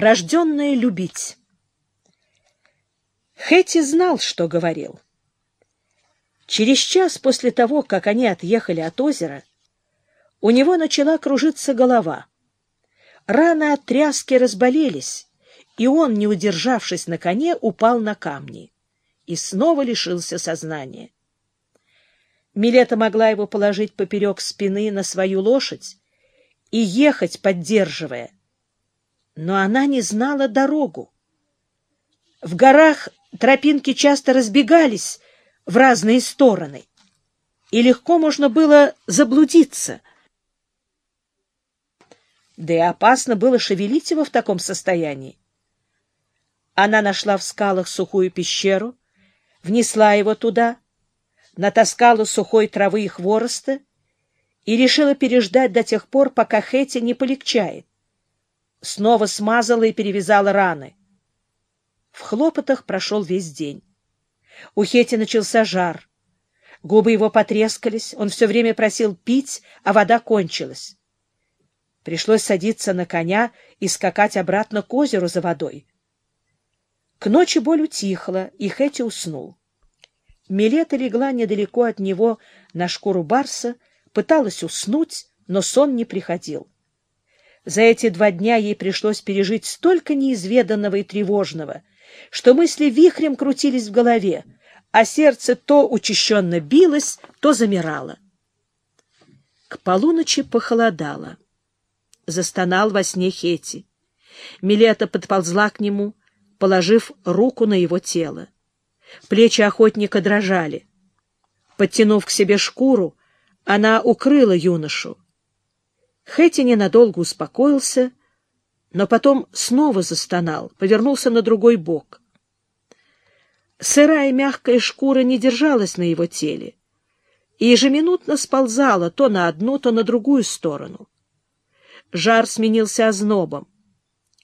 Рожденная любить. Хэти знал, что говорил. Через час после того, как они отъехали от озера, у него начала кружиться голова. Раны от тряски разболелись, и он, не удержавшись на коне, упал на камни и снова лишился сознания. Милета могла его положить поперек спины на свою лошадь и ехать, поддерживая. Но она не знала дорогу. В горах тропинки часто разбегались в разные стороны, и легко можно было заблудиться. Да и опасно было шевелить его в таком состоянии. Она нашла в скалах сухую пещеру, внесла его туда, натаскала сухой травы и хвороста и решила переждать до тех пор, пока Хэти не полегчает. Снова смазала и перевязала раны. В хлопотах прошел весь день. У Хети начался жар. Губы его потрескались, он все время просил пить, а вода кончилась. Пришлось садиться на коня и скакать обратно к озеру за водой. К ночи боль утихла, и Хэти уснул. Милета легла недалеко от него на шкуру барса, пыталась уснуть, но сон не приходил. За эти два дня ей пришлось пережить столько неизведанного и тревожного, что мысли вихрем крутились в голове, а сердце то учащенно билось, то замирало. К полуночи похолодало. Застонал во сне Хети. Милета подползла к нему, положив руку на его тело. Плечи охотника дрожали. Подтянув к себе шкуру, она укрыла юношу. Хэти ненадолго успокоился, но потом снова застонал, повернулся на другой бок. Сырая мягкая шкура не держалась на его теле и ежеминутно сползала то на одну, то на другую сторону. Жар сменился ознобом.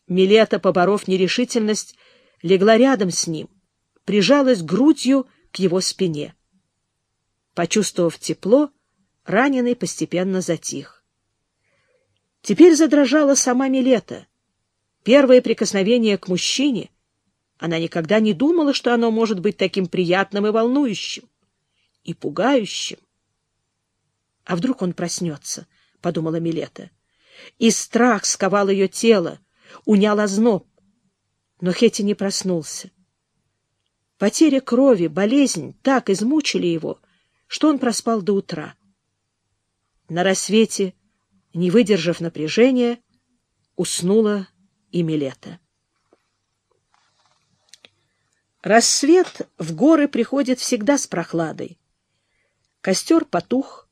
Милета, поборов нерешительность, легла рядом с ним, прижалась грудью к его спине. Почувствовав тепло, раненый постепенно затих. Теперь задрожала сама Милета. Первое прикосновение к мужчине. Она никогда не думала, что оно может быть таким приятным и волнующим, и пугающим. «А вдруг он проснется?» — подумала Милета. И страх сковал ее тело, унял озноб. Но Хетти не проснулся. Потеря крови, болезнь так измучили его, что он проспал до утра. На рассвете, не выдержав напряжения, уснула и Милета. Рассвет в горы приходит всегда с прохладой. Костер потух,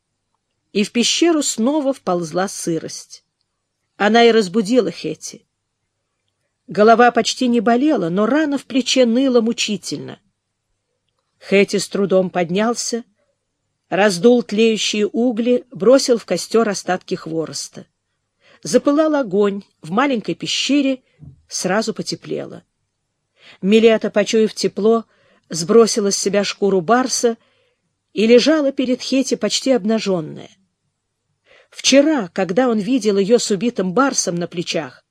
и в пещеру снова вползла сырость. Она и разбудила Хети. Голова почти не болела, но рана в плече ныла мучительно. Хэти с трудом поднялся, раздул тлеющие угли, бросил в костер остатки хвороста. Запылал огонь, в маленькой пещере сразу потеплело. Милета, почуяв тепло, сбросила с себя шкуру барса и лежала перед Хети почти обнаженная. Вчера, когда он видел ее с убитым барсом на плечах,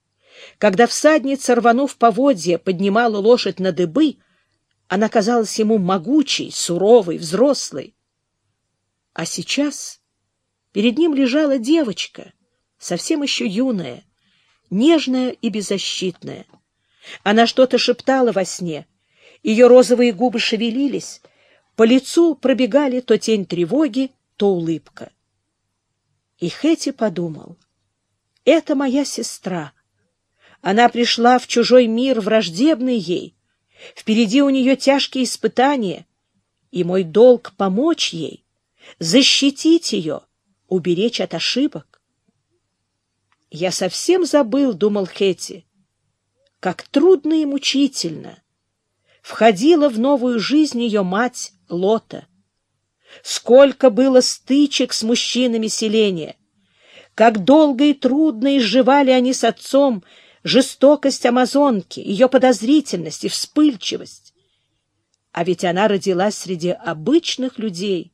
когда всадница, рванув поводья, поднимала лошадь на дыбы, она казалась ему могучей, суровой, взрослой. А сейчас перед ним лежала девочка, совсем еще юная, нежная и беззащитная. Она что-то шептала во сне, ее розовые губы шевелились, по лицу пробегали то тень тревоги, то улыбка. И Хэти подумал, это моя сестра — она пришла в чужой мир, враждебный ей. Впереди у нее тяжкие испытания, и мой долг — помочь ей, защитить ее, уберечь от ошибок. «Я совсем забыл», — думал Хэти, — «как трудно и мучительно» входила в новую жизнь ее мать Лота. Сколько было стычек с мужчинами селения, как долго и трудно изживали они с отцом жестокость амазонки, ее подозрительность и вспыльчивость. А ведь она родилась среди обычных людей.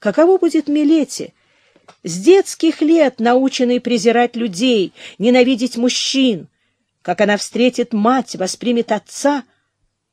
Каково будет Милете, с детских лет наученной презирать людей, ненавидеть мужчин, как она встретит мать, воспримет отца,